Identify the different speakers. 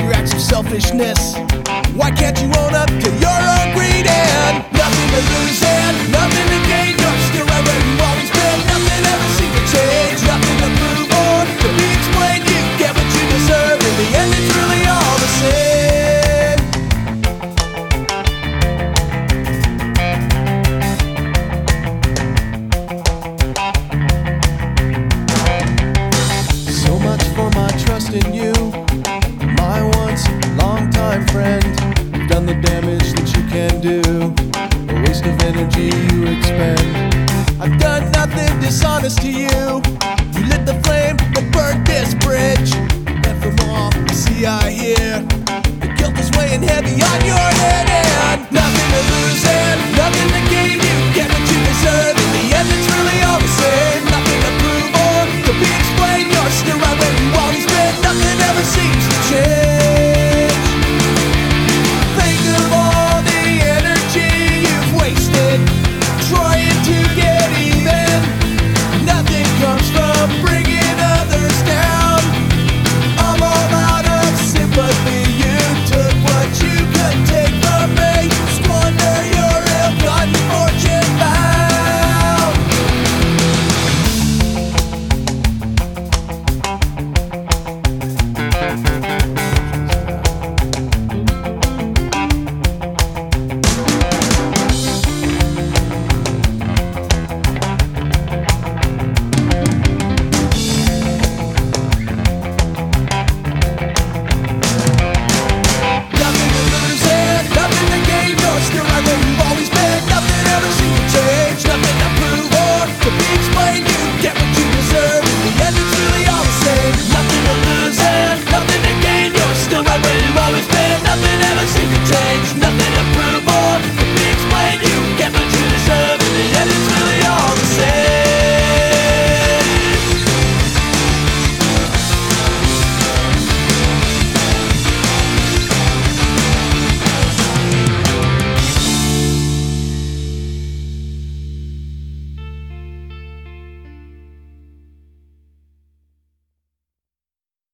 Speaker 1: your acts of selfishness? Why can't you own up to your own greed and nothing to lose? Of energy you expend. I've done nothing dishonest to you. You lit the flame that burned this bridge. And from all I see, I hear, the guilt is weighing heavy on your